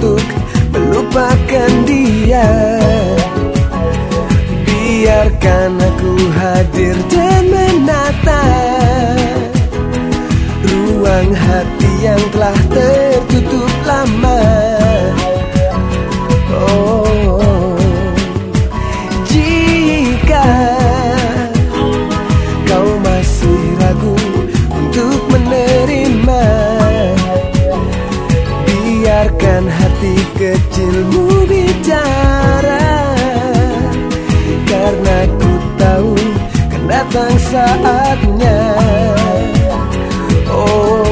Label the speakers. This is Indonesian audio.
Speaker 1: untuk melupakan dia Biarkan aku hadir dan menata Ruang hati yang telah tertutup lama Oh, jika kau masih ragu untuk menerima, biarkan hati hati kecilmu bicara. Karena ku tahu akan datang saatnya. Oh